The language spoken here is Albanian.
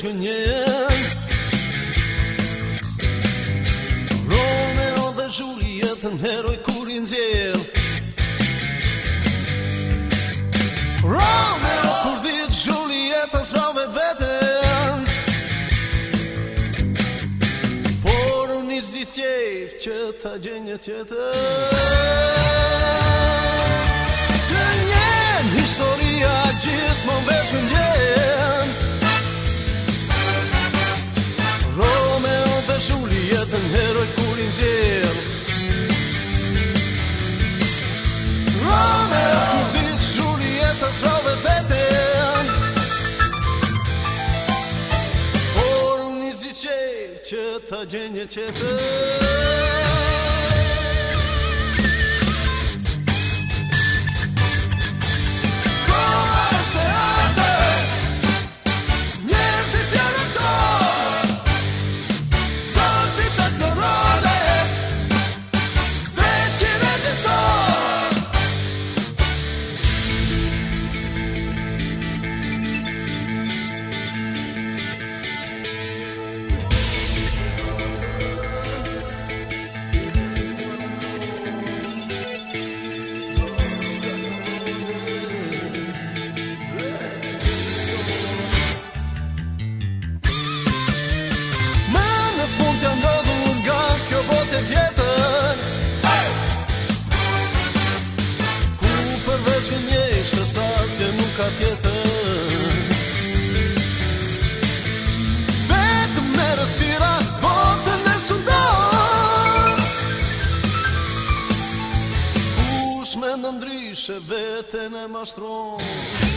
që një Romeo dhe Juliet në heroj kur i nxjerë Romeo kur ditë Juliet në sramve të vete Por unë i zdi qefë që ta gjenje tjetër Çıta cini çıtı diçka tjetër Vetëm me rësira Botën e sundon Pus me në ndryshe Vetën e mashtronë